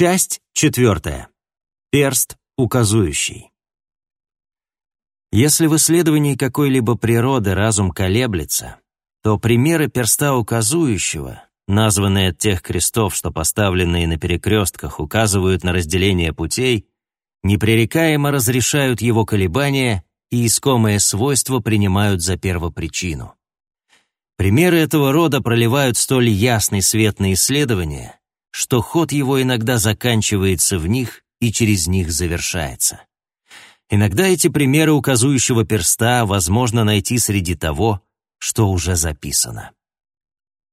Часть четвертая. Перст указующий. Если в исследовании какой-либо природы разум колеблется, то примеры перста указующего, названные от тех крестов, что поставленные на перекрестках, указывают на разделение путей, непререкаемо разрешают его колебания и искомое свойство принимают за первопричину. Примеры этого рода проливают столь ясный свет на исследования, что ход его иногда заканчивается в них и через них завершается. Иногда эти примеры указующего перста возможно найти среди того, что уже записано.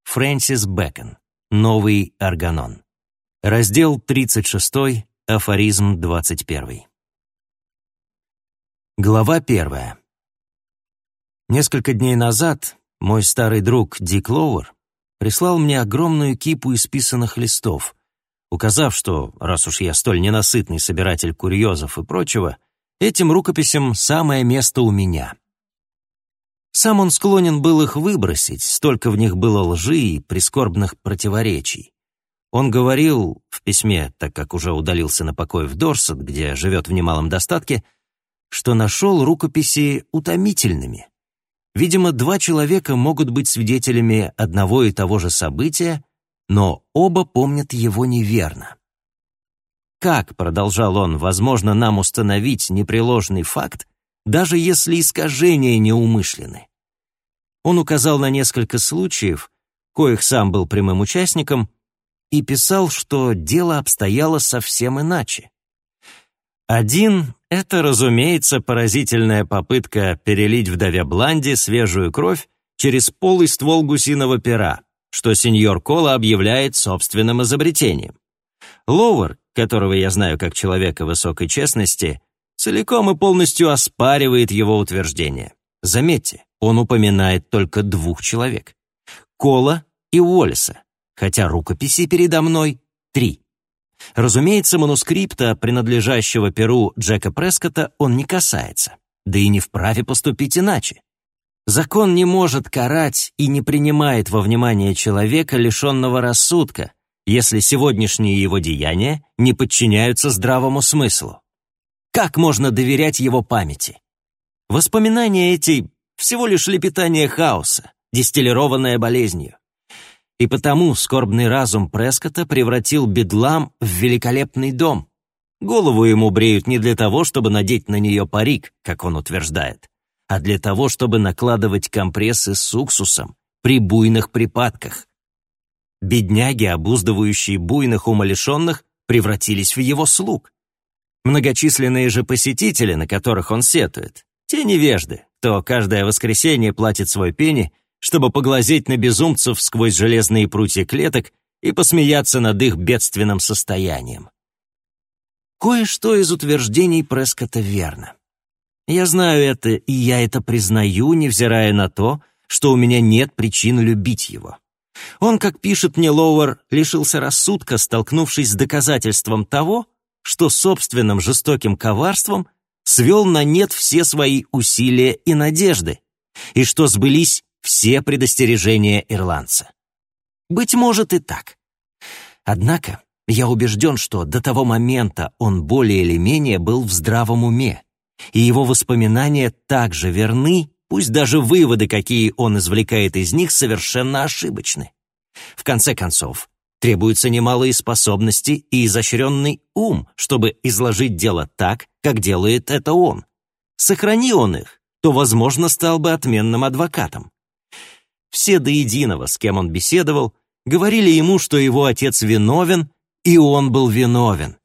Фрэнсис Бэкон. Новый органон. Раздел 36, афоризм 21. Глава 1. Несколько дней назад мой старый друг Дик Лоуэр прислал мне огромную кипу исписанных листов, указав, что, раз уж я столь ненасытный собиратель курьезов и прочего, этим рукописям самое место у меня. Сам он склонен был их выбросить, столько в них было лжи и прискорбных противоречий. Он говорил в письме, так как уже удалился на покой в Дорсет, где живет в немалом достатке, что нашел рукописи утомительными, Видимо, два человека могут быть свидетелями одного и того же события, но оба помнят его неверно. Как, продолжал он, возможно нам установить непреложный факт, даже если искажения неумышленны? Он указал на несколько случаев, коих сам был прямым участником, и писал, что дело обстояло совсем иначе. Один — это, разумеется, поразительная попытка перелить вдове Бланди свежую кровь через полый ствол гусиного пера, что сеньор Кола объявляет собственным изобретением. Лоуэр, которого я знаю как человека высокой честности, целиком и полностью оспаривает его утверждение. Заметьте, он упоминает только двух человек — Кола и Уоллеса, хотя рукописи передо мной — три. Разумеется, манускрипта, принадлежащего Перу Джека Прескота, он не касается, да и не вправе поступить иначе. Закон не может карать и не принимает во внимание человека, лишенного рассудка, если сегодняшние его деяния не подчиняются здравому смыслу. Как можно доверять его памяти? Воспоминания эти — всего лишь лепетание хаоса, дистиллированное болезнью. И потому скорбный разум Прескота превратил бедлам в великолепный дом. Голову ему бреют не для того, чтобы надеть на нее парик, как он утверждает, а для того, чтобы накладывать компрессы с уксусом при буйных припадках. Бедняги, обуздывающие буйных умалишенных, превратились в его слуг. Многочисленные же посетители, на которых он сетует, те невежды, кто каждое воскресенье платит свой пени — чтобы поглазеть на безумцев сквозь железные прутья клеток и посмеяться над их бедственным состоянием. Кое-что из утверждений Прескота верно. Я знаю это, и я это признаю, невзирая на то, что у меня нет причин любить его. Он, как пишет мне Лоуэр, лишился рассудка, столкнувшись с доказательством того, что собственным жестоким коварством свел на нет все свои усилия и надежды, и что сбылись все предостережения ирландца. Быть может и так. Однако я убежден, что до того момента он более или менее был в здравом уме, и его воспоминания также верны, пусть даже выводы, какие он извлекает из них, совершенно ошибочны. В конце концов, требуются немалые способности и изощренный ум, чтобы изложить дело так, как делает это он. Сохрани он их, то, возможно, стал бы отменным адвокатом. Все до единого, с кем он беседовал, говорили ему, что его отец виновен, и он был виновен.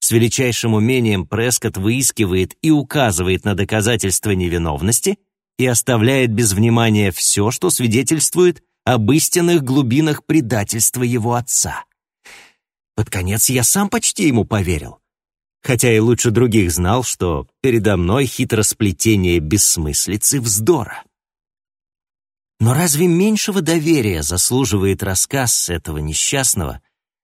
С величайшим умением Прескотт выискивает и указывает на доказательства невиновности и оставляет без внимания все, что свидетельствует об истинных глубинах предательства его отца. Под конец я сам почти ему поверил, хотя и лучше других знал, что передо мной хитросплетение бессмыслицы вздора. Но разве меньшего доверия заслуживает рассказ этого несчастного,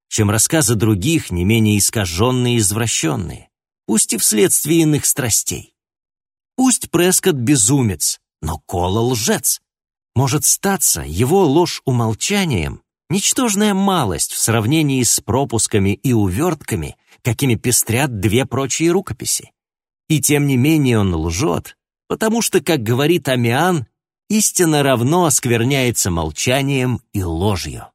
чем рассказы других, не менее искаженные и извращенные, пусть и вследствие иных страстей? Пусть Прескотт безумец, но Кола лжец. Может статься, его ложь умолчанием Ничтожная малость в сравнении с пропусками и увертками, какими пестрят две прочие рукописи. И тем не менее он лжет, потому что, как говорит Амиан, истина равно оскверняется молчанием и ложью.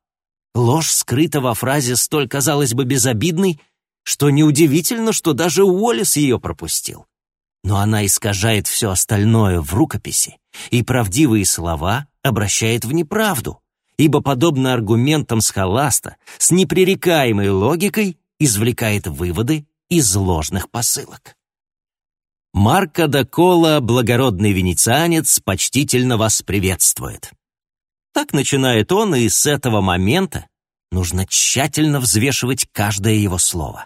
Ложь скрыта во фразе столь, казалось бы, безобидной, что неудивительно, что даже Уоллес ее пропустил. Но она искажает все остальное в рукописи, и правдивые слова обращает в неправду, ибо, подобно аргументам схоласта, с непререкаемой логикой извлекает выводы из ложных посылок. Марко да Кола, благородный венецианец, почтительно вас приветствует. Так начинает он, и с этого момента нужно тщательно взвешивать каждое его слово.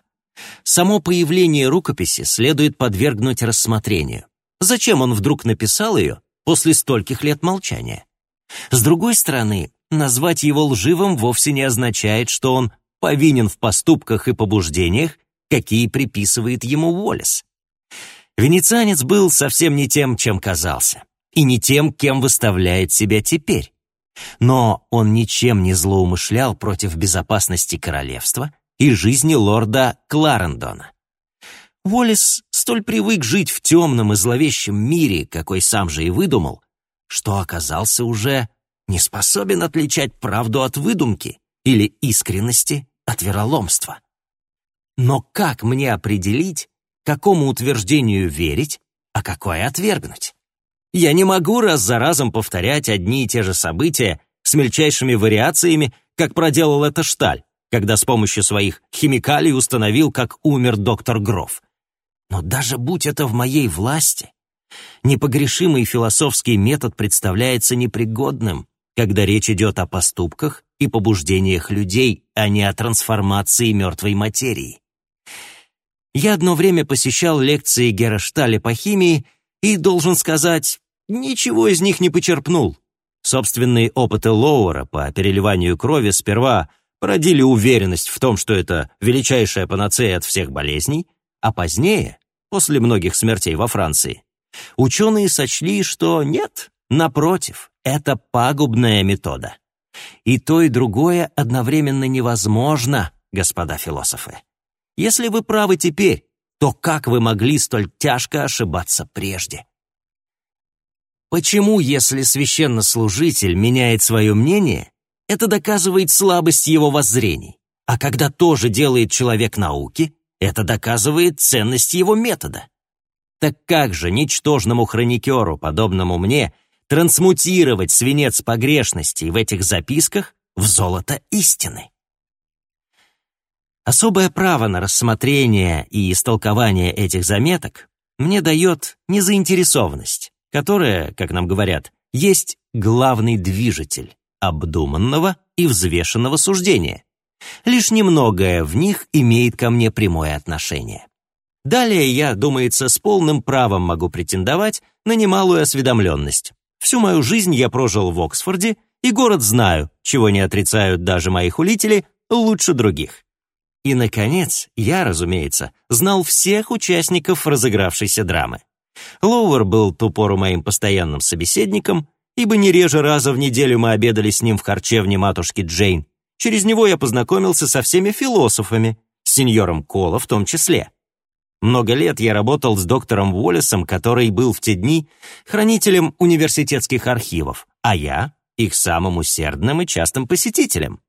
Само появление рукописи следует подвергнуть рассмотрению. Зачем он вдруг написал ее после стольких лет молчания? С другой стороны, назвать его лживым вовсе не означает, что он повинен в поступках и побуждениях, какие приписывает ему Уоллес. Венецианец был совсем не тем, чем казался, и не тем, кем выставляет себя теперь. Но он ничем не злоумышлял против безопасности королевства и жизни лорда Кларендона. Уоллес столь привык жить в темном и зловещем мире, какой сам же и выдумал, что оказался уже не способен отличать правду от выдумки или искренности от вероломства. Но как мне определить, какому утверждению верить, а какое отвергнуть? Я не могу раз за разом повторять одни и те же события с мельчайшими вариациями, как проделал это Шталь, когда с помощью своих химикалий установил, как умер доктор Гроф. Но даже будь это в моей власти, непогрешимый философский метод представляется непригодным, когда речь идет о поступках и побуждениях людей, а не о трансформации мертвой материи. Я одно время посещал лекции Герашталя по химии и, должен сказать, ничего из них не почерпнул. Собственные опыты Лоуэра по переливанию крови сперва породили уверенность в том, что это величайшая панацея от всех болезней, а позднее, после многих смертей во Франции, ученые сочли, что нет, напротив, это пагубная метода. И то, и другое одновременно невозможно, господа философы. Если вы правы теперь, то как вы могли столь тяжко ошибаться прежде? Почему, если священнослужитель меняет свое мнение, это доказывает слабость его воззрений, а когда тоже делает человек науки, это доказывает ценность его метода? Так как же ничтожному хроникеру, подобному мне, трансмутировать свинец погрешностей в этих записках в золото истины? Особое право на рассмотрение и истолкование этих заметок мне дает незаинтересованность, которая, как нам говорят, есть главный движитель обдуманного и взвешенного суждения. Лишь немногое в них имеет ко мне прямое отношение. Далее я, думается, с полным правом могу претендовать на немалую осведомленность. Всю мою жизнь я прожил в Оксфорде, и город знаю, чего не отрицают даже мои хулители, лучше других. И, наконец, я, разумеется, знал всех участников разыгравшейся драмы. Лоуэр был ту пору моим постоянным собеседником, ибо не реже раза в неделю мы обедали с ним в харчевне матушки Джейн. Через него я познакомился со всеми философами, с сеньором Кола в том числе. Много лет я работал с доктором Уоллесом, который был в те дни хранителем университетских архивов, а я — их самым усердным и частым посетителем.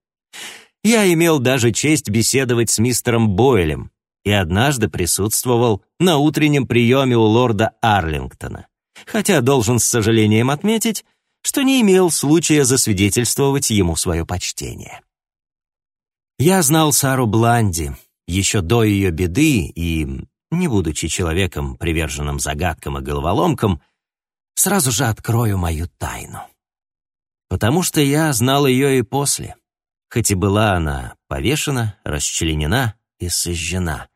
Я имел даже честь беседовать с мистером Бойлем и однажды присутствовал на утреннем приеме у лорда Арлингтона, хотя должен с сожалением отметить, что не имел случая засвидетельствовать ему свое почтение. Я знал Сару Бланди еще до ее беды и, не будучи человеком, приверженным загадкам и головоломкам, сразу же открою мою тайну. Потому что я знал ее и после хоть и была она повешена, расчленена и сожжена.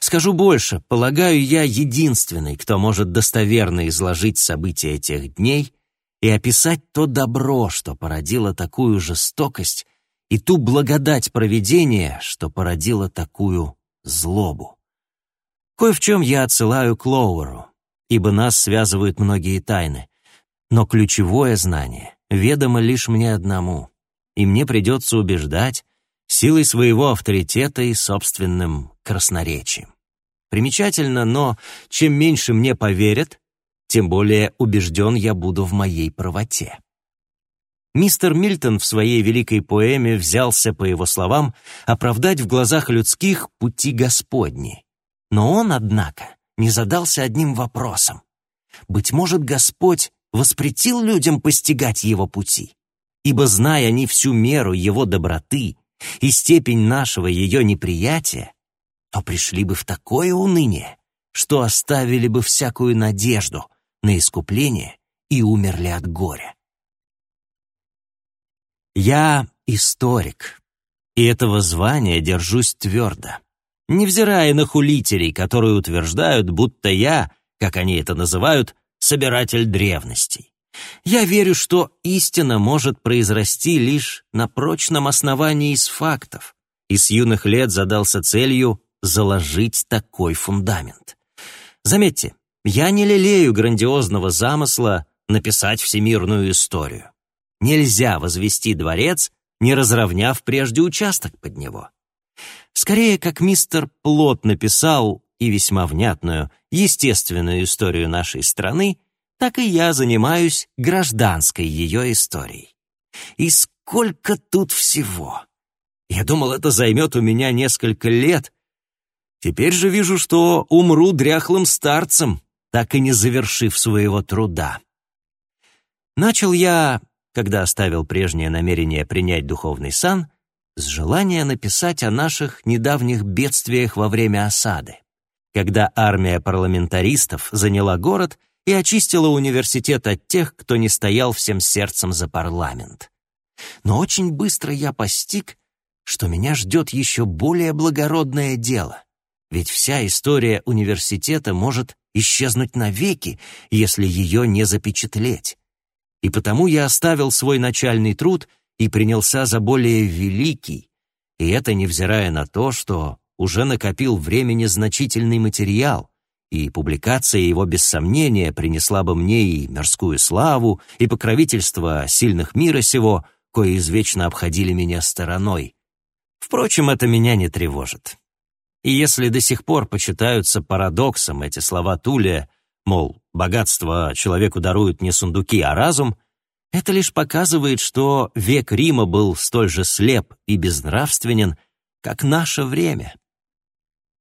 Скажу больше, полагаю, я единственный, кто может достоверно изложить события тех дней и описать то добро, что породило такую жестокость, и ту благодать провидения, что породило такую злобу. Кое в чем я отсылаю к Лоуэру, ибо нас связывают многие тайны, но ключевое знание ведомо лишь мне одному — и мне придется убеждать силой своего авторитета и собственным красноречием. Примечательно, но чем меньше мне поверят, тем более убежден я буду в моей правоте. Мистер Мильтон в своей великой поэме взялся, по его словам, оправдать в глазах людских пути Господни. Но он, однако, не задался одним вопросом. Быть может, Господь воспретил людям постигать его пути, ибо, зная они всю меру его доброты и степень нашего ее неприятия, то пришли бы в такое уныние, что оставили бы всякую надежду на искупление и умерли от горя. Я историк, и этого звания держусь твердо, невзирая на хулителей, которые утверждают, будто я, как они это называют, собиратель древностей. Я верю, что истина может произрасти лишь на прочном основании из фактов, и с юных лет задался целью заложить такой фундамент. Заметьте, я не лелею грандиозного замысла написать всемирную историю. Нельзя возвести дворец, не разровняв прежде участок под него. Скорее, как мистер Плот написал, и весьма внятную, естественную историю нашей страны, так и я занимаюсь гражданской ее историей. И сколько тут всего! Я думал, это займет у меня несколько лет. Теперь же вижу, что умру дряхлым старцем, так и не завершив своего труда. Начал я когда оставил прежнее намерение принять духовный сан, с желания написать о наших недавних бедствиях во время осады, когда армия парламентаристов заняла город и очистила университет от тех, кто не стоял всем сердцем за парламент. Но очень быстро я постиг, что меня ждет еще более благородное дело, ведь вся история университета может исчезнуть навеки, если ее не запечатлеть и потому я оставил свой начальный труд и принялся за более великий, и это невзирая на то, что уже накопил времени значительный материал, и публикация его без сомнения принесла бы мне и мирскую славу, и покровительство сильных мира сего, кои извечно обходили меня стороной. Впрочем, это меня не тревожит. И если до сих пор почитаются парадоксом эти слова Тулия, мол, богатство человеку даруют не сундуки, а разум, это лишь показывает, что век Рима был столь же слеп и безнравственен, как наше время.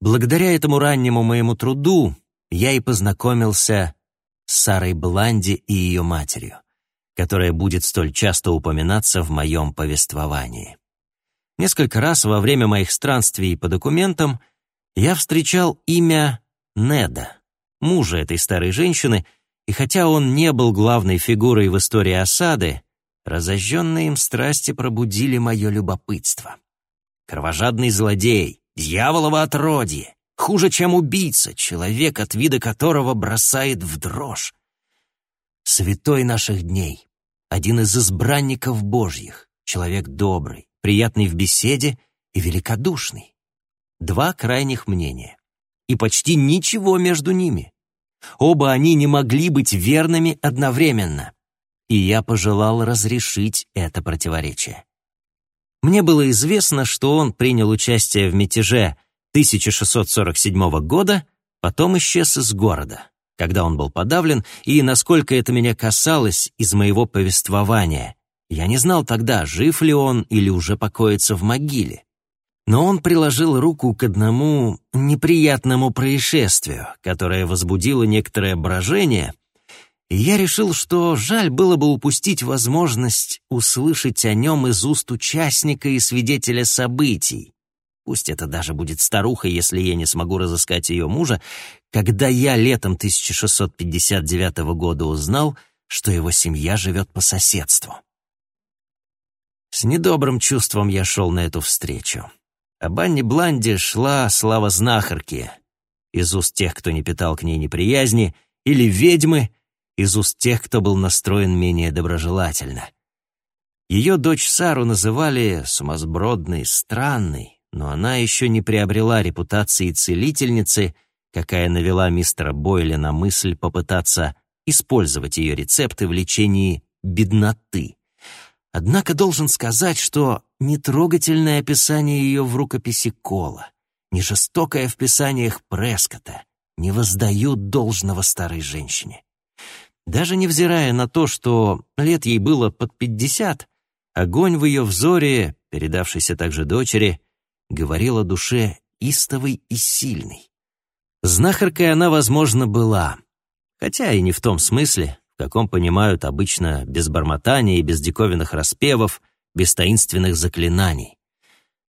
Благодаря этому раннему моему труду я и познакомился с Сарой Бланди и ее матерью, которая будет столь часто упоминаться в моем повествовании. Несколько раз во время моих странствий по документам я встречал имя Неда, мужа этой старой женщины, и хотя он не был главной фигурой в истории осады, разожженные им страсти пробудили мое любопытство. Кровожадный злодей, дьяволово отродье, хуже, чем убийца, человек, от вида которого бросает в дрожь. Святой наших дней, один из избранников Божьих, человек добрый, приятный в беседе и великодушный. Два крайних мнения. И почти ничего между ними. Оба они не могли быть верными одновременно. И я пожелал разрешить это противоречие. Мне было известно, что он принял участие в мятеже 1647 года, потом исчез из города, когда он был подавлен, и, насколько это меня касалось из моего повествования, я не знал тогда, жив ли он или уже покоится в могиле. Но он приложил руку к одному неприятному происшествию, которое возбудило некоторое брожение, и я решил, что жаль было бы упустить возможность услышать о нем из уст участника и свидетеля событий. Пусть это даже будет старуха, если я не смогу разыскать ее мужа, когда я летом 1659 года узнал, что его семья живет по соседству. С недобрым чувством я шел на эту встречу. Об Анне Бланде шла слава знахарки, из уст тех, кто не питал к ней неприязни, или ведьмы, из уст тех, кто был настроен менее доброжелательно. Ее дочь Сару называли сумасбродной, странной, но она еще не приобрела репутации целительницы, какая навела мистера Бойля на мысль попытаться использовать ее рецепты в лечении бедноты. Однако должен сказать, что нетрогательное описание ее в рукописи Кола, ни жестокое в писаниях Прескота не воздают должного старой женщине. Даже невзирая на то, что лет ей было под пятьдесят, огонь в ее взоре, передавшийся также дочери, говорил о душе истовой и сильной. Знахаркой она, возможно, была, хотя и не в том смысле, в каком понимают обычно без бормотания и без диковинных распевов, без таинственных заклинаний.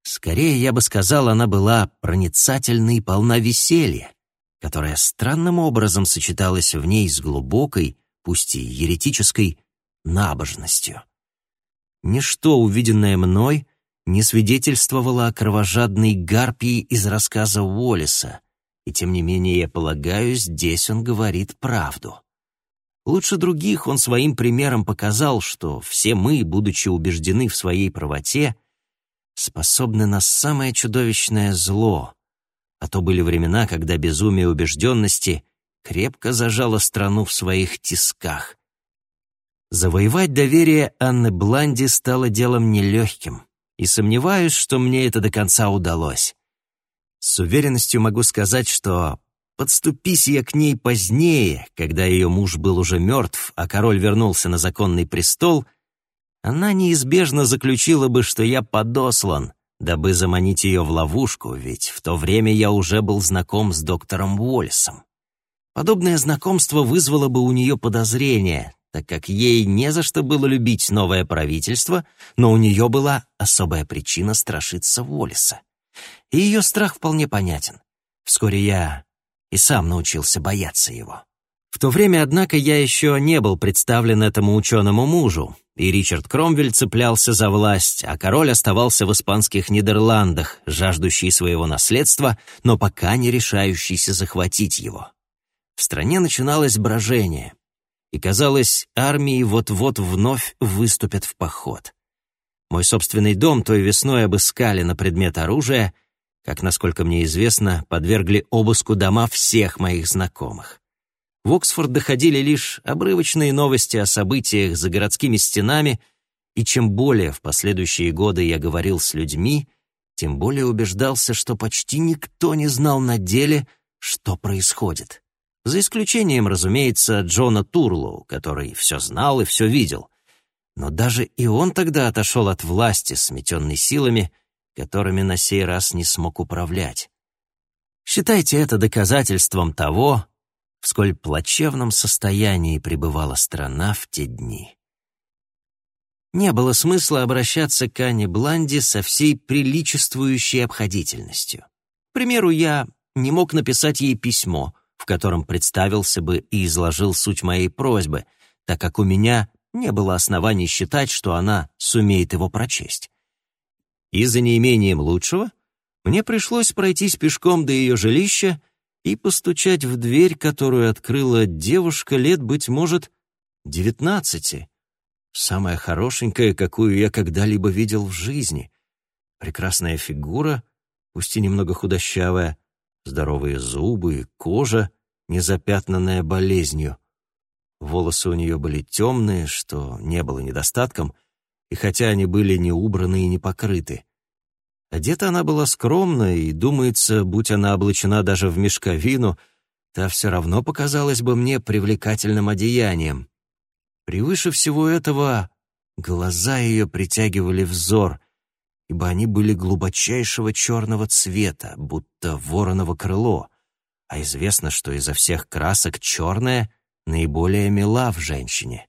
Скорее, я бы сказал, она была проницательной и полна веселья, которое странным образом сочеталось в ней с глубокой, пусть и еретической, набожностью. Ничто, увиденное мной, не свидетельствовало о кровожадной гарпии из рассказа Уоллеса, и тем не менее, я полагаю, здесь он говорит правду. Лучше других он своим примером показал, что все мы, будучи убеждены в своей правоте, способны на самое чудовищное зло, а то были времена, когда безумие убежденности крепко зажало страну в своих тисках. Завоевать доверие Анны Бланди стало делом нелегким, и сомневаюсь, что мне это до конца удалось. С уверенностью могу сказать, что подступись я к ней позднее, когда ее муж был уже мертв, а король вернулся на законный престол, она неизбежно заключила бы, что я подослан, дабы заманить ее в ловушку, ведь в то время я уже был знаком с доктором Уоллесом. Подобное знакомство вызвало бы у нее подозрение, так как ей не за что было любить новое правительство, но у нее была особая причина страшиться Уоллеса. И ее страх вполне понятен. Вскоре я и сам научился бояться его. В то время, однако, я еще не был представлен этому ученому мужу, и Ричард Кромвель цеплялся за власть, а король оставался в испанских Нидерландах, жаждущий своего наследства, но пока не решающийся захватить его. В стране начиналось брожение, и, казалось, армии вот-вот вновь выступят в поход. Мой собственный дом той весной обыскали на предмет оружия, как, насколько мне известно, подвергли обыску дома всех моих знакомых. В Оксфорд доходили лишь обрывочные новости о событиях за городскими стенами, и чем более в последующие годы я говорил с людьми, тем более убеждался, что почти никто не знал на деле, что происходит. За исключением, разумеется, Джона Турлоу, который все знал и все видел. Но даже и он тогда отошел от власти, сметенный силами, которыми на сей раз не смог управлять. Считайте это доказательством того, в сколь плачевном состоянии пребывала страна в те дни. Не было смысла обращаться к Анне Бланди со всей приличествующей обходительностью. К примеру, я не мог написать ей письмо, в котором представился бы и изложил суть моей просьбы, так как у меня не было оснований считать, что она сумеет его прочесть. И за неимением лучшего мне пришлось пройтись пешком до ее жилища и постучать в дверь, которую открыла девушка лет, быть может, девятнадцати. Самая хорошенькая, какую я когда-либо видел в жизни. Прекрасная фигура, пусть и немного худощавая, здоровые зубы, кожа, не запятнанная болезнью. Волосы у нее были темные, что не было недостатком, и хотя они были не убраны и не покрыты. Одета она была скромно, и, думается, будь она облачена даже в мешковину, та все равно показалась бы мне привлекательным одеянием. Превыше всего этого глаза ее притягивали взор, ибо они были глубочайшего черного цвета, будто вороново крыло, а известно, что изо всех красок черная наиболее мила в женщине.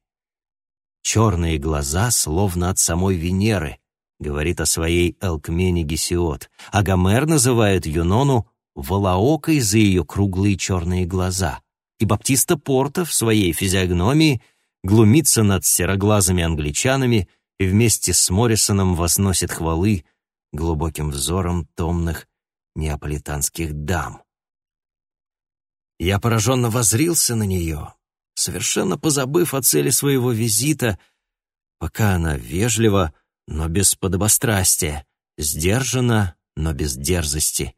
Черные глаза словно от самой Венеры — говорит о своей Элкмене Гесиот, а Гомер называет Юнону волоокой за ее круглые черные глаза. И Баптиста Порта в своей физиогномии глумится над сероглазыми англичанами и вместе с Моррисоном возносит хвалы глубоким взором томных неаполитанских дам. Я пораженно возрился на нее, совершенно позабыв о цели своего визита, пока она вежливо, но без подобострастия, сдержанно, но без дерзости.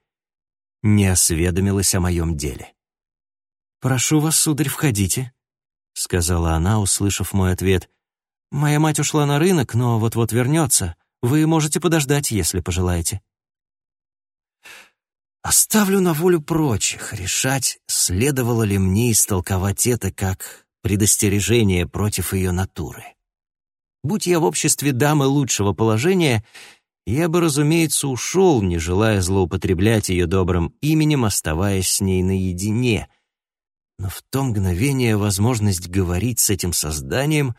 Не осведомилась о моем деле. «Прошу вас, сударь, входите», — сказала она, услышав мой ответ. «Моя мать ушла на рынок, но вот-вот вернется. Вы можете подождать, если пожелаете». Оставлю на волю прочих решать, следовало ли мне истолковать это как предостережение против ее натуры. Будь я в обществе дамы лучшего положения, я бы, разумеется, ушел, не желая злоупотреблять ее добрым именем, оставаясь с ней наедине. Но в то мгновение возможность говорить с этим созданием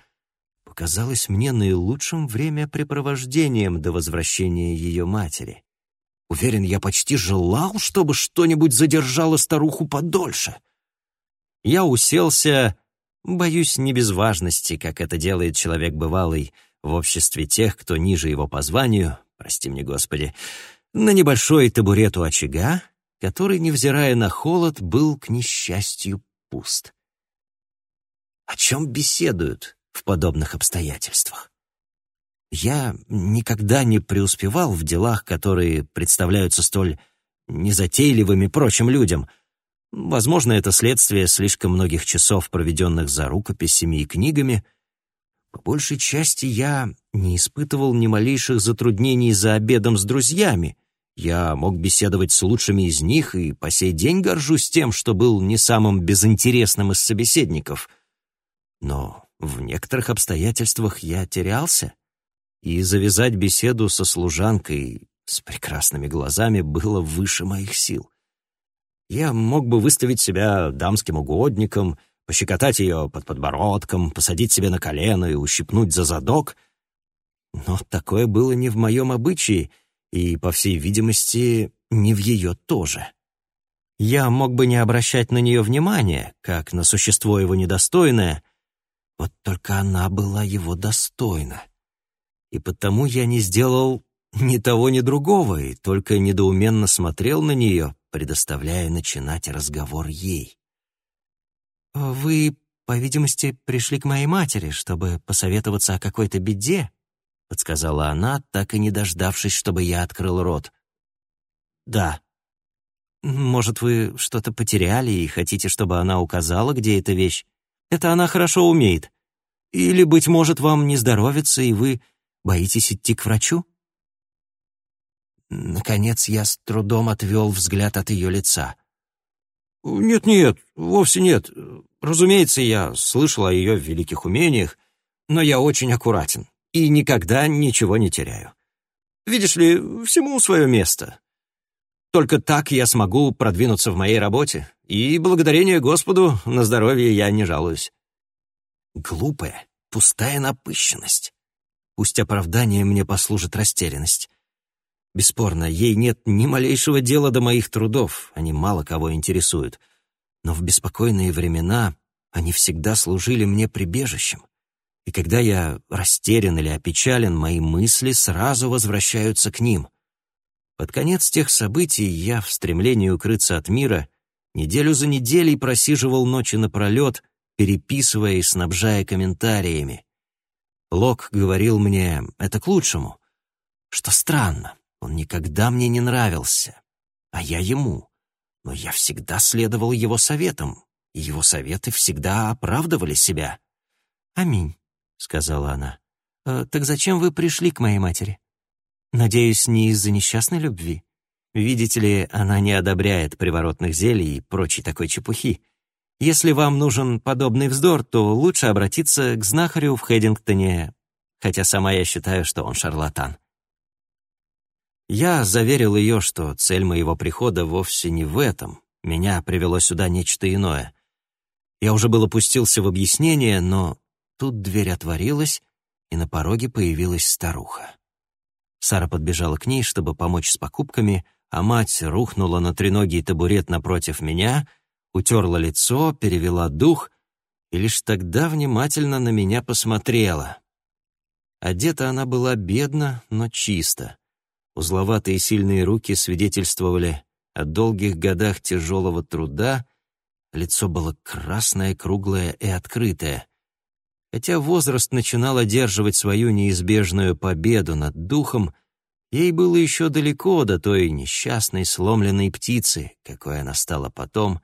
показалась мне наилучшим времяпрепровождением до возвращения ее матери. Уверен, я почти желал, чтобы что-нибудь задержало старуху подольше. Я уселся, боюсь, не без важности, как это делает человек бывалый в обществе тех, кто ниже его по званию, прости мне, Господи, на небольшой табурет у очага, который, невзирая на холод, был, к несчастью, пуст. О чем беседуют в подобных обстоятельствах? Я никогда не преуспевал в делах, которые представляются столь незатейливыми прочим людям. Возможно, это следствие слишком многих часов, проведенных за рукописями и книгами. По большей части я не испытывал ни малейших затруднений за обедом с друзьями. Я мог беседовать с лучшими из них и по сей день горжусь тем, что был не самым безинтересным из собеседников. Но в некоторых обстоятельствах я терялся и завязать беседу со служанкой с прекрасными глазами было выше моих сил. Я мог бы выставить себя дамским угодником, пощекотать ее под подбородком, посадить себе на колено и ущипнуть за задок, но такое было не в моем обычае и, по всей видимости, не в ее тоже. Я мог бы не обращать на нее внимания, как на существо его недостойное, вот только она была его достойна и потому я не сделал ни того, ни другого, и только недоуменно смотрел на нее, предоставляя начинать разговор ей. «Вы, по видимости, пришли к моей матери, чтобы посоветоваться о какой-то беде», подсказала она, так и не дождавшись, чтобы я открыл рот. «Да». «Может, вы что-то потеряли и хотите, чтобы она указала, где эта вещь? Это она хорошо умеет. Или, быть может, вам не здоровится, и вы Боитесь идти к врачу?» Наконец я с трудом отвел взгляд от ее лица. «Нет-нет, вовсе нет. Разумеется, я слышал о ее великих умениях, но я очень аккуратен и никогда ничего не теряю. Видишь ли, всему свое место. Только так я смогу продвинуться в моей работе, и благодарение Господу на здоровье я не жалуюсь». Глупая, пустая напыщенность. Пусть оправдание мне послужит растерянность. Бесспорно, ей нет ни малейшего дела до моих трудов, они мало кого интересуют. Но в беспокойные времена они всегда служили мне прибежищем. И когда я растерян или опечален, мои мысли сразу возвращаются к ним. Под конец тех событий я, в стремлении укрыться от мира, неделю за неделей просиживал ночи напролет, переписывая и снабжая комментариями. Лок говорил мне, это к лучшему. Что странно, он никогда мне не нравился, а я ему. Но я всегда следовал его советам, и его советы всегда оправдывали себя. «Аминь», — сказала она. «Э, «Так зачем вы пришли к моей матери? Надеюсь, не из-за несчастной любви. Видите ли, она не одобряет приворотных зелий и прочей такой чепухи. Если вам нужен подобный вздор, то лучше обратиться к знахарю в Хэддингтоне, хотя сама я считаю, что он шарлатан. Я заверил ее, что цель моего прихода вовсе не в этом. Меня привело сюда нечто иное. Я уже был опустился в объяснение, но тут дверь отворилась, и на пороге появилась старуха. Сара подбежала к ней, чтобы помочь с покупками, а мать рухнула на треногий табурет напротив меня — утерла лицо, перевела дух и лишь тогда внимательно на меня посмотрела. Одета она была бедно, но чисто. Узловатые сильные руки свидетельствовали о долгих годах тяжелого труда, лицо было красное, круглое и открытое. Хотя возраст начинал одерживать свою неизбежную победу над духом, ей было еще далеко до той несчастной сломленной птицы, какой она стала потом,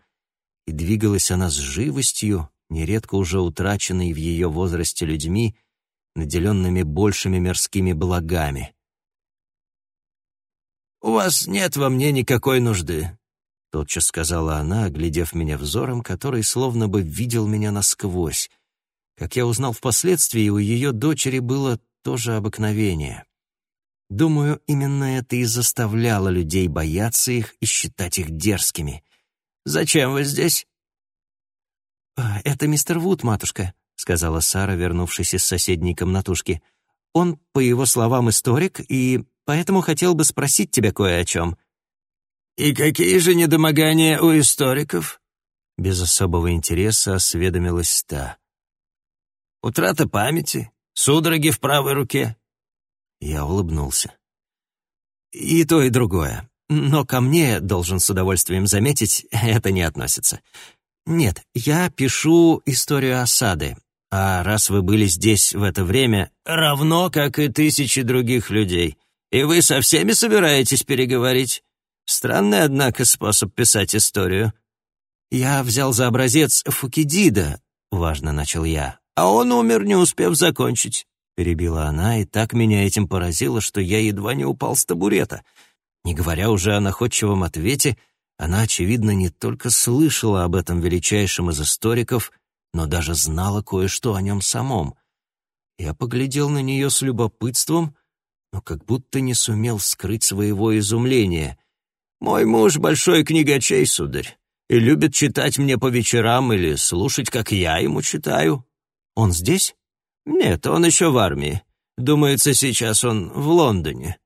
и двигалась она с живостью, нередко уже утраченной в ее возрасте людьми, наделенными большими мирскими благами. «У вас нет во мне никакой нужды», — тотчас сказала она, оглядев меня взором, который словно бы видел меня насквозь. Как я узнал впоследствии, у ее дочери было тоже обыкновение. Думаю, именно это и заставляло людей бояться их и считать их дерзкими. «Зачем вы здесь?» «А, «Это мистер Вуд, матушка», — сказала Сара, вернувшись из соседней комнатушки. «Он, по его словам, историк, и поэтому хотел бы спросить тебя кое о чем». «И какие же недомогания у историков?» Без особого интереса осведомилась та. «Утрата памяти? Судороги в правой руке?» Я улыбнулся. «И то, и другое. Но ко мне, должен с удовольствием заметить, это не относится. Нет, я пишу историю осады, а раз вы были здесь в это время, равно как и тысячи других людей, и вы со всеми собираетесь переговорить? Странный, однако, способ писать историю. Я взял за образец Фукидида, важно начал я. А он умер, не успев закончить. Перебила она, и так меня этим поразило, что я едва не упал с табурета. Не говоря уже о находчивом ответе, она, очевидно, не только слышала об этом величайшем из историков, но даже знала кое-что о нем самом. Я поглядел на нее с любопытством, но как будто не сумел скрыть своего изумления. «Мой муж — большой книгачей, сударь, и любит читать мне по вечерам или слушать, как я ему читаю». «Он здесь?» «Нет, он еще в армии. Думается, сейчас он в Лондоне».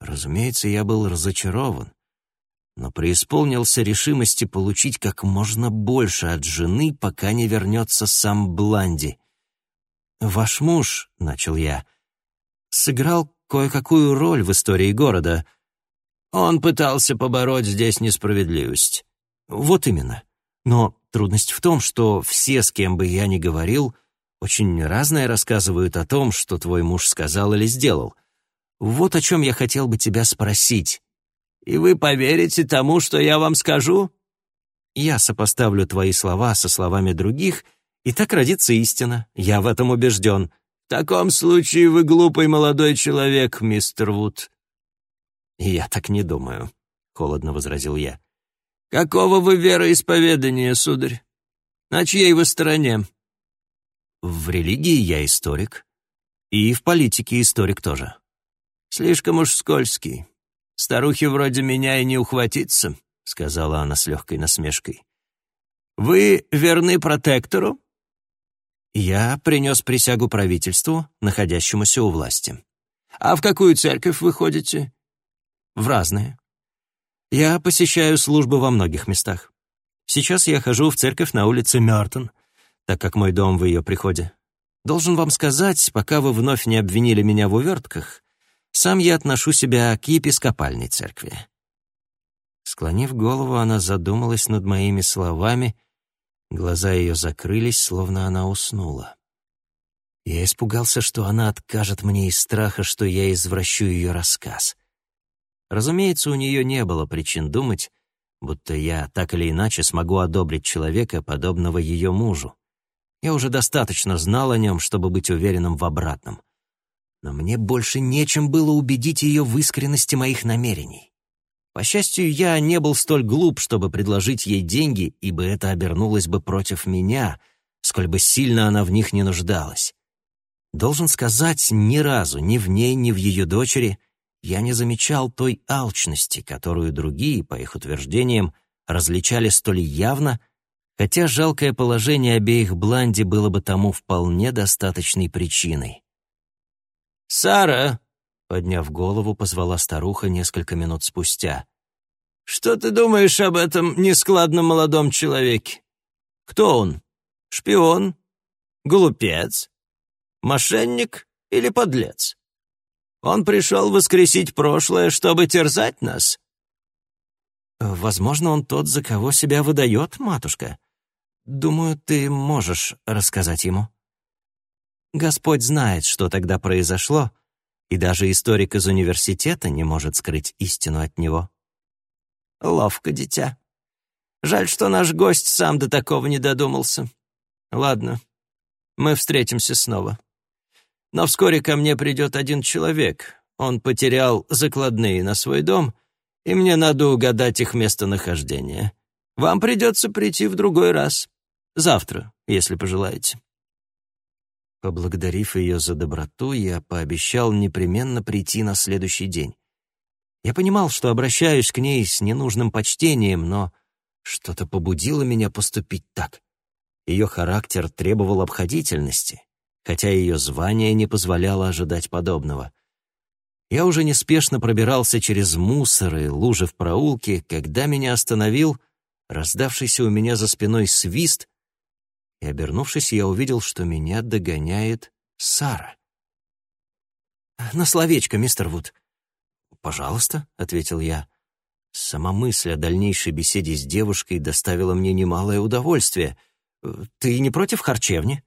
Разумеется, я был разочарован но преисполнился решимости получить как можно больше от жены, пока не вернется сам Бланди. «Ваш муж», — начал я, — «сыграл кое-какую роль в истории города. Он пытался побороть здесь несправедливость». «Вот именно. Но трудность в том, что все, с кем бы я ни говорил, очень разное рассказывают о том, что твой муж сказал или сделал. Вот о чем я хотел бы тебя спросить». И вы поверите тому, что я вам скажу?» Я сопоставлю твои слова со словами других, и так родится истина. Я в этом убежден. В таком случае вы глупый молодой человек, мистер Вуд. Я так не думаю, — холодно возразил я. Какого вы вероисповедания, сударь? На чьей вы стороне? В религии я историк. И в политике историк тоже. Слишком уж скользкий. Старухи вроде меня и не ухватиться», — сказала она с легкой насмешкой. «Вы верны протектору?» «Я принес присягу правительству, находящемуся у власти». «А в какую церковь вы ходите?» «В разные. Я посещаю службы во многих местах. Сейчас я хожу в церковь на улице Мёртон, так как мой дом в ее приходе. Должен вам сказать, пока вы вновь не обвинили меня в увертках, сам я отношу себя к епископальной церкви». Склонив голову, она задумалась над моими словами, глаза ее закрылись, словно она уснула. Я испугался, что она откажет мне из страха, что я извращу ее рассказ. Разумеется, у нее не было причин думать, будто я так или иначе смогу одобрить человека, подобного ее мужу. Я уже достаточно знал о нем, чтобы быть уверенным в обратном но мне больше нечем было убедить ее в искренности моих намерений. По счастью, я не был столь глуп, чтобы предложить ей деньги, ибо это обернулось бы против меня, сколь бы сильно она в них не нуждалась. Должен сказать, ни разу, ни в ней, ни в ее дочери, я не замечал той алчности, которую другие, по их утверждениям, различали столь явно, хотя жалкое положение обеих Бланди было бы тому вполне достаточной причиной. «Сара!» — подняв голову, позвала старуха несколько минут спустя. «Что ты думаешь об этом нескладном молодом человеке? Кто он? Шпион? Глупец? Мошенник или подлец? Он пришел воскресить прошлое, чтобы терзать нас?» «Возможно, он тот, за кого себя выдает, матушка. Думаю, ты можешь рассказать ему». Господь знает, что тогда произошло, и даже историк из университета не может скрыть истину от него. Ловко, дитя. Жаль, что наш гость сам до такого не додумался. Ладно, мы встретимся снова. Но вскоре ко мне придет один человек. Он потерял закладные на свой дом, и мне надо угадать их местонахождение. Вам придется прийти в другой раз. Завтра, если пожелаете». Поблагодарив ее за доброту, я пообещал непременно прийти на следующий день. Я понимал, что обращаюсь к ней с ненужным почтением, но что-то побудило меня поступить так. Ее характер требовал обходительности, хотя ее звание не позволяло ожидать подобного. Я уже неспешно пробирался через мусор и лужи в проулке, когда меня остановил раздавшийся у меня за спиной свист, и, обернувшись, я увидел, что меня догоняет Сара. «На словечко, мистер Вуд». «Пожалуйста», — ответил я. Сама мысль о дальнейшей беседе с девушкой доставила мне немалое удовольствие. «Ты не против харчевни?»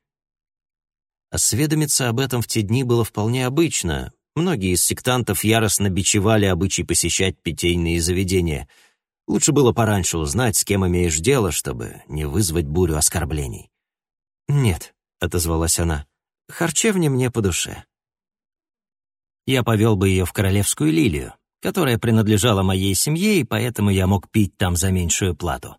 Осведомиться об этом в те дни было вполне обычно. Многие из сектантов яростно бичевали обычай посещать питейные заведения. Лучше было пораньше узнать, с кем имеешь дело, чтобы не вызвать бурю оскорблений. «Нет», — отозвалась она, — «харчевня мне по душе». Я повел бы ее в Королевскую лилию, которая принадлежала моей семье, и поэтому я мог пить там за меньшую плату.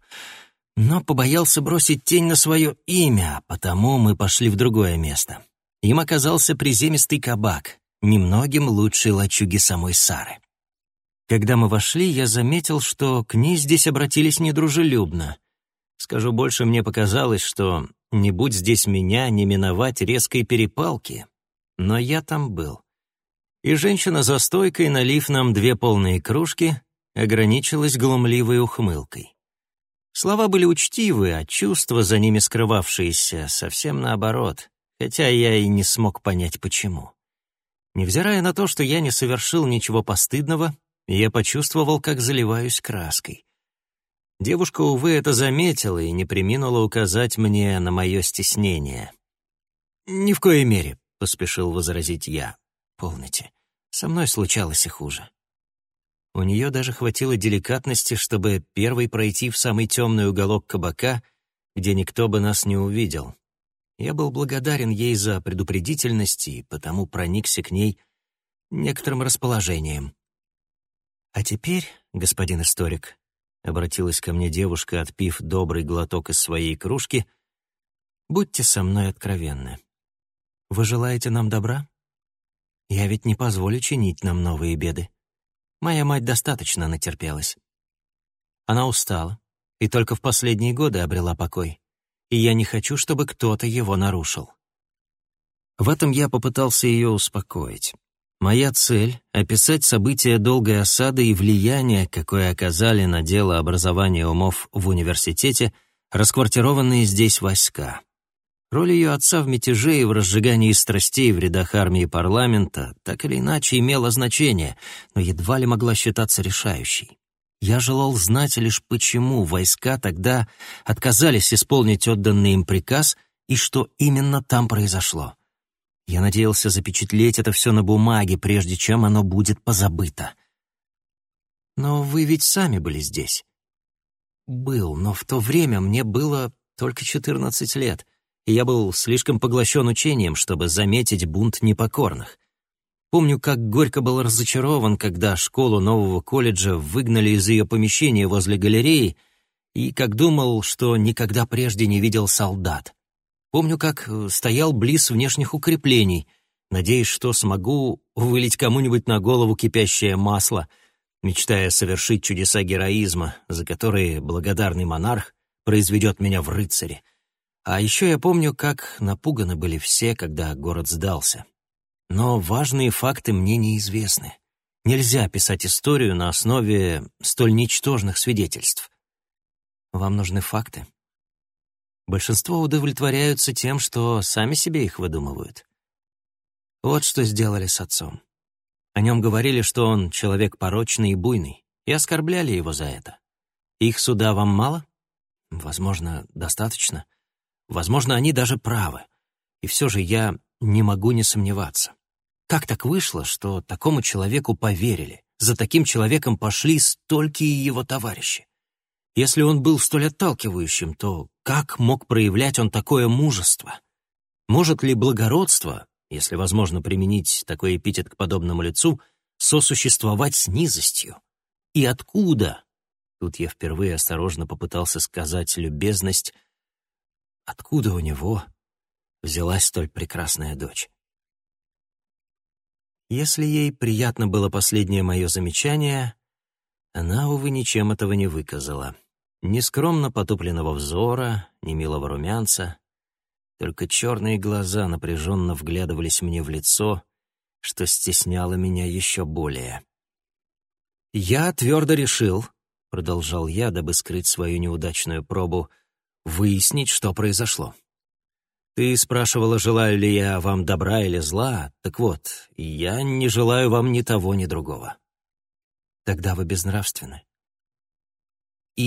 Но побоялся бросить тень на свое имя, потому мы пошли в другое место. Им оказался приземистый кабак, немногим лучший лачуги самой Сары. Когда мы вошли, я заметил, что к ней здесь обратились недружелюбно. Скажу больше, мне показалось, что не будь здесь меня, не миновать резкой перепалки. Но я там был. И женщина за стойкой, налив нам две полные кружки, ограничилась глумливой ухмылкой. Слова были учтивы, а чувства, за ними скрывавшиеся, совсем наоборот, хотя я и не смог понять, почему. Невзирая на то, что я не совершил ничего постыдного, я почувствовал, как заливаюсь краской. Девушка, увы, это заметила и не приминула указать мне на мое стеснение. «Ни в коей мере», — поспешил возразить я. «Полните, со мной случалось и хуже». У нее даже хватило деликатности, чтобы первой пройти в самый темный уголок кабака, где никто бы нас не увидел. Я был благодарен ей за предупредительность и потому проникся к ней некоторым расположением. «А теперь, господин историк, — обратилась ко мне девушка, отпив добрый глоток из своей кружки, — «будьте со мной откровенны. Вы желаете нам добра? Я ведь не позволю чинить нам новые беды. Моя мать достаточно натерпелась. Она устала и только в последние годы обрела покой, и я не хочу, чтобы кто-то его нарушил». В этом я попытался ее успокоить. Моя цель — описать события долгой осады и влияние, какое оказали на дело образования умов в университете расквартированные здесь войска. Роль ее отца в мятеже и в разжигании страстей в рядах армии и парламента так или иначе имела значение, но едва ли могла считаться решающей. Я желал знать лишь, почему войска тогда отказались исполнить отданный им приказ и что именно там произошло. Я надеялся запечатлеть это все на бумаге, прежде чем оно будет позабыто. Но вы ведь сами были здесь. Был, но в то время мне было только 14 лет, и я был слишком поглощен учением, чтобы заметить бунт непокорных. Помню, как горько был разочарован, когда школу нового колледжа выгнали из ее помещения возле галереи, и как думал, что никогда прежде не видел солдат. Помню, как э, стоял близ внешних укреплений, надеясь, что смогу вылить кому-нибудь на голову кипящее масло, мечтая совершить чудеса героизма, за которые благодарный монарх произведет меня в рыцаре. А еще я помню, как напуганы были все, когда город сдался. Но важные факты мне неизвестны. Нельзя писать историю на основе столь ничтожных свидетельств. Вам нужны факты? Большинство удовлетворяются тем, что сами себе их выдумывают. Вот что сделали с отцом. О нем говорили, что он человек порочный и буйный, и оскорбляли его за это. Их суда вам мало? Возможно, достаточно. Возможно, они даже правы. И все же я не могу не сомневаться. Как так вышло, что такому человеку поверили, за таким человеком пошли столькие его товарищи? Если он был столь отталкивающим, то как мог проявлять он такое мужество? Может ли благородство, если возможно применить такой эпитет к подобному лицу, сосуществовать с низостью. И откуда? Тут я впервые осторожно попытался сказать любезность. Откуда у него взялась столь прекрасная дочь? Если ей приятно было последнее мое замечание, она, увы, ничем этого не выказала. Ни скромно потупленного взора, ни милого румянца. Только черные глаза напряженно вглядывались мне в лицо, что стесняло меня еще более. «Я твердо решил», — продолжал я, дабы скрыть свою неудачную пробу, «выяснить, что произошло. Ты спрашивала, желаю ли я вам добра или зла. Так вот, я не желаю вам ни того, ни другого. Тогда вы безнравственны.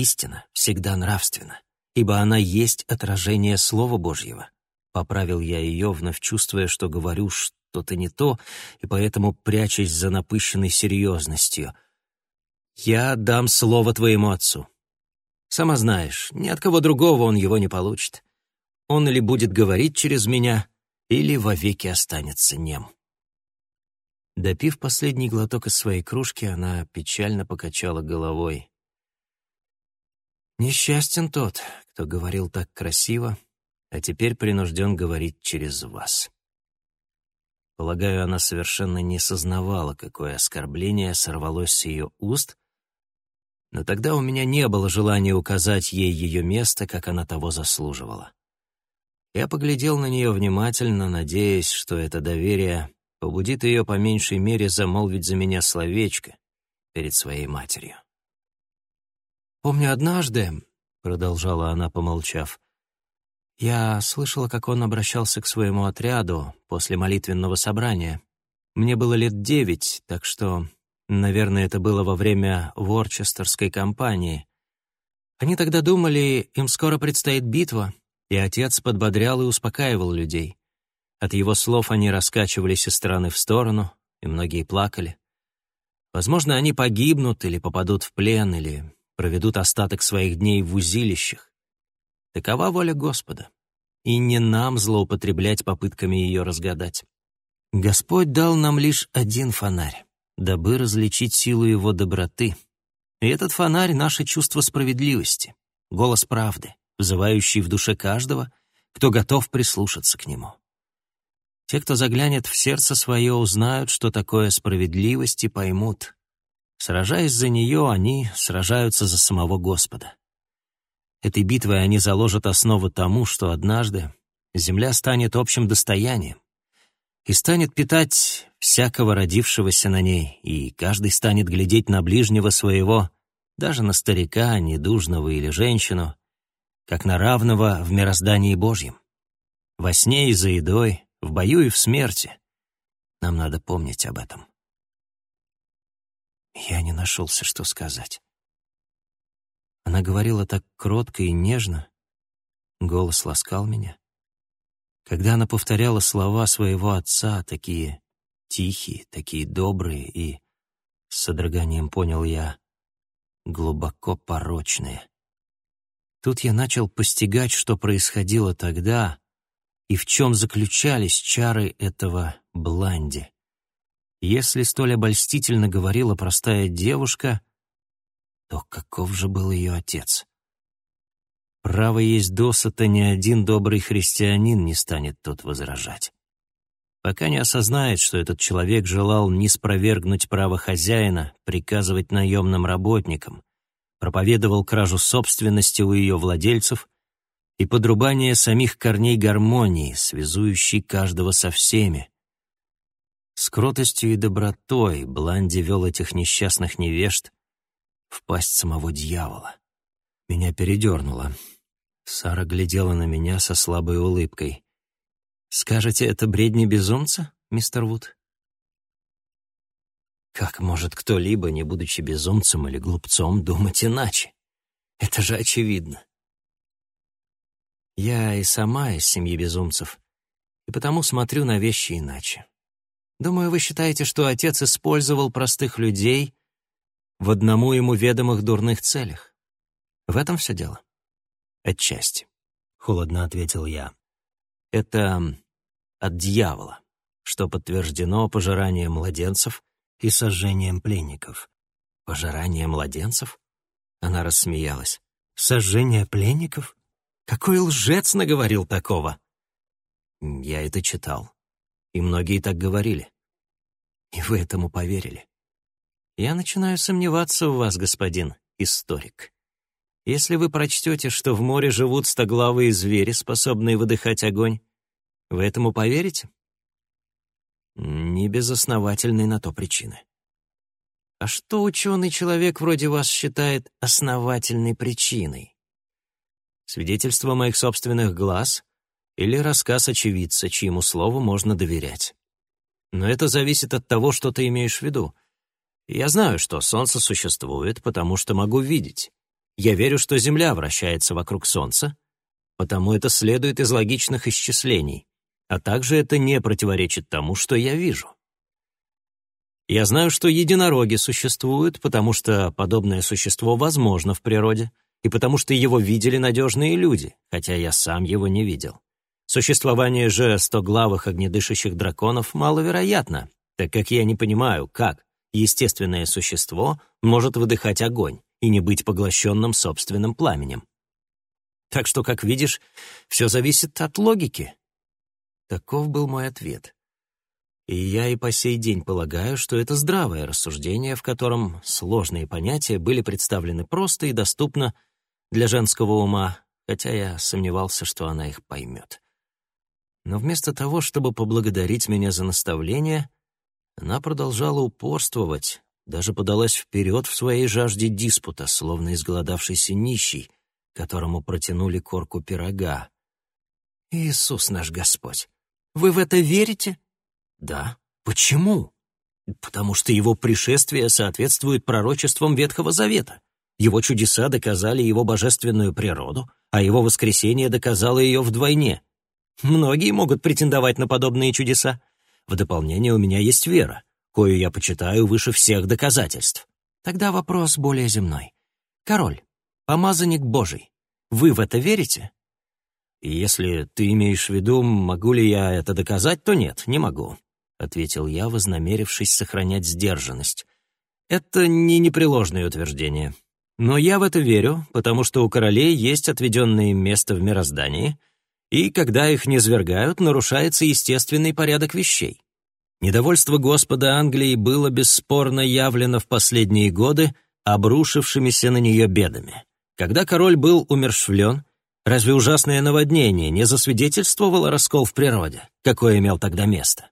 Истина всегда нравственна, ибо она есть отражение Слова Божьего. Поправил я ее, вновь чувствуя, что говорю что-то не то, и поэтому прячась за напыщенной серьезностью. «Я дам слово твоему отцу. Сама знаешь, ни от кого другого он его не получит. Он или будет говорить через меня, или вовеки останется нем». Допив последний глоток из своей кружки, она печально покачала головой. Несчастен тот, кто говорил так красиво, а теперь принужден говорить через вас. Полагаю, она совершенно не сознавала, какое оскорбление сорвалось с ее уст, но тогда у меня не было желания указать ей ее место, как она того заслуживала. Я поглядел на нее внимательно, надеясь, что это доверие побудит ее по меньшей мере замолвить за меня словечко перед своей матерью. «Помню однажды», — продолжала она, помолчав, «я слышала, как он обращался к своему отряду после молитвенного собрания. Мне было лет девять, так что, наверное, это было во время Ворчестерской кампании. Они тогда думали, им скоро предстоит битва, и отец подбодрял и успокаивал людей. От его слов они раскачивались из стороны в сторону, и многие плакали. Возможно, они погибнут или попадут в плен, или проведут остаток своих дней в узилищах. Такова воля Господа, и не нам злоупотреблять попытками ее разгадать. Господь дал нам лишь один фонарь, дабы различить силу его доброты. И этот фонарь — наше чувство справедливости, голос правды, взывающий в душе каждого, кто готов прислушаться к нему. Те, кто заглянет в сердце свое, узнают, что такое справедливость и поймут. Сражаясь за нее, они сражаются за самого Господа. Этой битвой они заложат основу тому, что однажды земля станет общим достоянием и станет питать всякого родившегося на ней, и каждый станет глядеть на ближнего своего, даже на старика, недужного или женщину, как на равного в мироздании Божьем. Во сне и за едой, в бою и в смерти. Нам надо помнить об этом. Я не нашелся, что сказать. Она говорила так кротко и нежно. Голос ласкал меня. Когда она повторяла слова своего отца, такие тихие, такие добрые и, с содроганием понял я, глубоко порочные. Тут я начал постигать, что происходило тогда, и в чем заключались чары этого Бланди. Если столь обольстительно говорила простая девушка, то каков же был ее отец? Право есть досыта, ни один добрый христианин не станет тут возражать. Пока не осознает, что этот человек желал не спровергнуть право хозяина, приказывать наемным работникам, проповедовал кражу собственности у ее владельцев и подрубание самих корней гармонии, связующей каждого со всеми. С кротостью и добротой Бланди вел этих несчастных невежд в пасть самого дьявола. Меня передернуло. Сара глядела на меня со слабой улыбкой. «Скажете, это бредни безумца, мистер Вуд?» Как может кто-либо, не будучи безумцем или глупцом, думать иначе? Это же очевидно. Я и сама из семьи безумцев, и потому смотрю на вещи иначе. Думаю, вы считаете, что отец использовал простых людей в одному ему ведомых дурных целях. В этом все дело? Отчасти, — холодно ответил я. Это от дьявола. что подтверждено пожиранием младенцев и сожжением пленников. Пожирание младенцев? Она рассмеялась. Сожжение пленников? Какой лжец наговорил такого? Я это читал. И многие так говорили. И вы этому поверили. Я начинаю сомневаться в вас, господин историк. Если вы прочтете, что в море живут стоглавые звери, способные выдыхать огонь, вы этому поверите? Не без основательной на то причины. А что ученый человек вроде вас считает основательной причиной? Свидетельство моих собственных глаз или рассказ очевидца, чьему слову можно доверять? Но это зависит от того, что ты имеешь в виду. Я знаю, что Солнце существует, потому что могу видеть. Я верю, что Земля вращается вокруг Солнца, потому это следует из логичных исчислений, а также это не противоречит тому, что я вижу. Я знаю, что единороги существуют, потому что подобное существо возможно в природе, и потому что его видели надежные люди, хотя я сам его не видел. Существование же стоглавых огнедышащих драконов маловероятно, так как я не понимаю, как естественное существо может выдыхать огонь и не быть поглощенным собственным пламенем. Так что, как видишь, все зависит от логики. Таков был мой ответ. И я и по сей день полагаю, что это здравое рассуждение, в котором сложные понятия были представлены просто и доступно для женского ума, хотя я сомневался, что она их поймет. Но вместо того, чтобы поблагодарить меня за наставление, она продолжала упорствовать, даже подалась вперед в своей жажде диспута, словно изголодавшийся нищий, которому протянули корку пирога. «Иисус наш Господь, вы в это верите?» «Да. Почему?» «Потому что его пришествие соответствует пророчествам Ветхого Завета. Его чудеса доказали его божественную природу, а его воскресение доказало ее вдвойне. Многие могут претендовать на подобные чудеса. В дополнение у меня есть вера, кою я почитаю выше всех доказательств. Тогда вопрос более земной. Король, помазанник Божий, вы в это верите? если ты имеешь в виду, могу ли я это доказать, то нет, не могу, ответил я, вознамерившись сохранять сдержанность. Это не непреложное утверждение. Но я в это верю, потому что у королей есть отведенное место в мироздании — и когда их не свергают, нарушается естественный порядок вещей. Недовольство Господа Англии было бесспорно явлено в последние годы обрушившимися на нее бедами. Когда король был умершвлен, разве ужасное наводнение не засвидетельствовало раскол в природе, какой имел тогда место?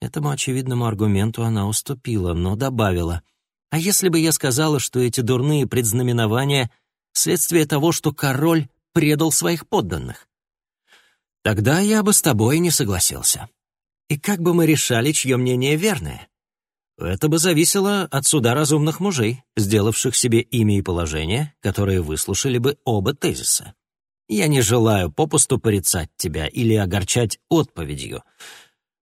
Этому очевидному аргументу она уступила, но добавила, «А если бы я сказала, что эти дурные предзнаменования — следствие того, что король предал своих подданных? Тогда я бы с тобой не согласился. И как бы мы решали, чье мнение верное? Это бы зависело от суда разумных мужей, сделавших себе имя и положение, которые выслушали бы оба тезиса. Я не желаю попусту порицать тебя или огорчать отповедью,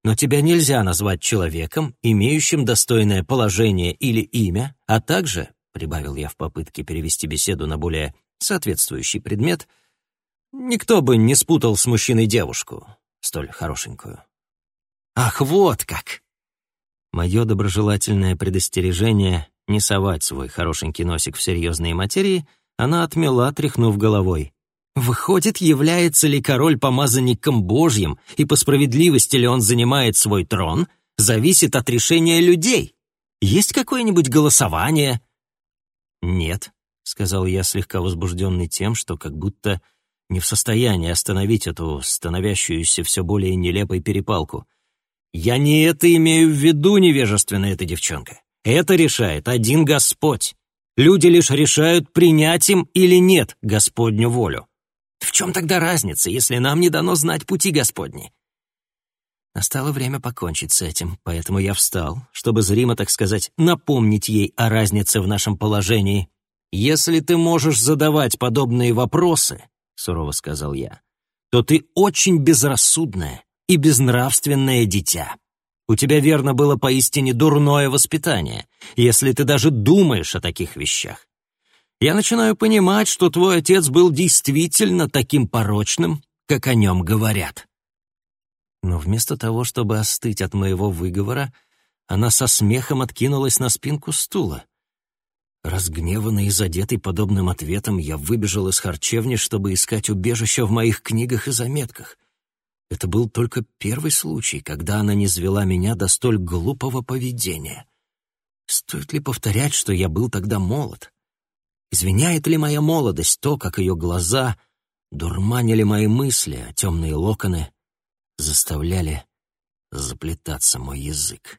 но тебя нельзя назвать человеком, имеющим достойное положение или имя, а также, прибавил я в попытке перевести беседу на более соответствующий предмет — Никто бы не спутал с мужчиной девушку, столь хорошенькую. Ах, вот как! Мое доброжелательное предостережение не совать свой хорошенький носик в серьезные материи она отмела, тряхнув головой. Выходит, является ли король помазанником Божьим, и по справедливости ли он занимает свой трон, зависит от решения людей. Есть какое-нибудь голосование? Нет, — сказал я, слегка возбужденный тем, что как будто не в состоянии остановить эту становящуюся все более нелепой перепалку. Я не это имею в виду, невежественная эта девчонка. Это решает один Господь. Люди лишь решают, принять им или нет Господню волю. В чем тогда разница, если нам не дано знать пути Господни? Настало время покончить с этим, поэтому я встал, чтобы зримо, так сказать, напомнить ей о разнице в нашем положении. Если ты можешь задавать подобные вопросы, — сурово сказал я, — то ты очень безрассудное и безнравственное дитя. У тебя, верно, было поистине дурное воспитание, если ты даже думаешь о таких вещах. Я начинаю понимать, что твой отец был действительно таким порочным, как о нем говорят. Но вместо того, чтобы остыть от моего выговора, она со смехом откинулась на спинку стула. Разгневанный и задетый подобным ответом, я выбежал из харчевни, чтобы искать убежище в моих книгах и заметках. Это был только первый случай, когда она не звела меня до столь глупого поведения. Стоит ли повторять, что я был тогда молод? Извиняет ли моя молодость то, как ее глаза дурманили мои мысли, а темные локоны заставляли заплетаться мой язык?